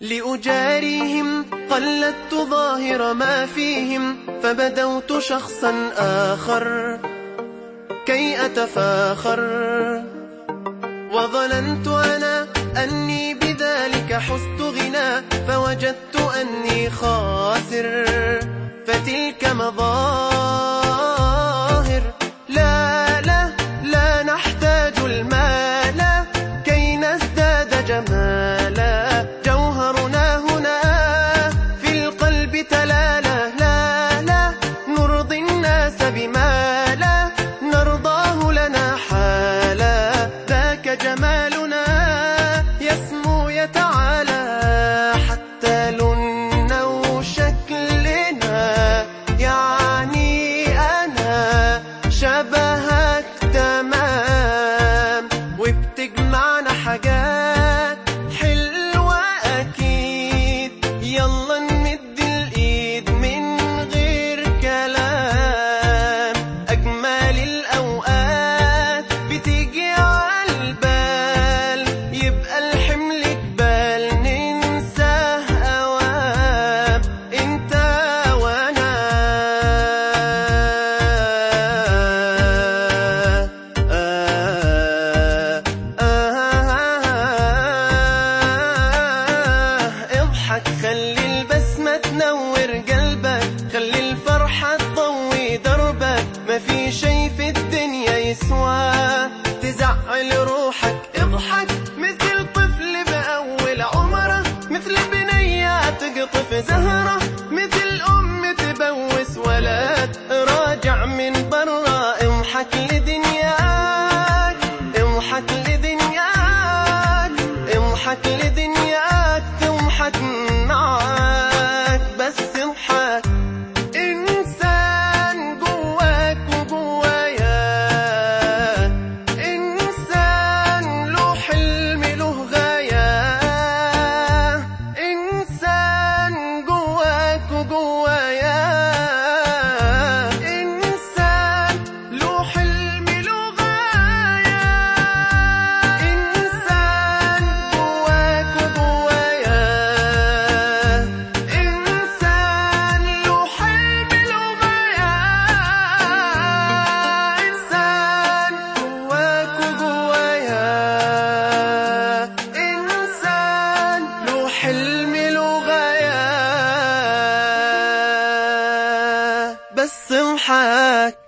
لأجاريهم قلدت ظاهر ما فيهم فبدوت شخصا آخر كي أتفاخر. وظننت أنا أني بذلك حزت غنى فوجدت أني خاسر. فتلك مظاهر. لا لا لا نحتاج المال. كي نزداد جمالا. وبتجمعنا حاجات. اضحك خلي البسمة تنور قلبك خلي الفرحة تضوي دربك. ما في شي في الدنيا يسوى. تزعل روحك اضحك. مثل طفل بأول عمره مثل بنية تقطف زهرة. مثل أم تبوس ولد راجع من برا. اضحك لدنياك اضحك لدنياك اضحك لدنياك. تضحك بس اضحك